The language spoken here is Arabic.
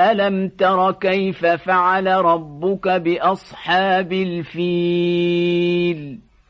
ألم تر كيف فعل ربك بأصحاب الفيل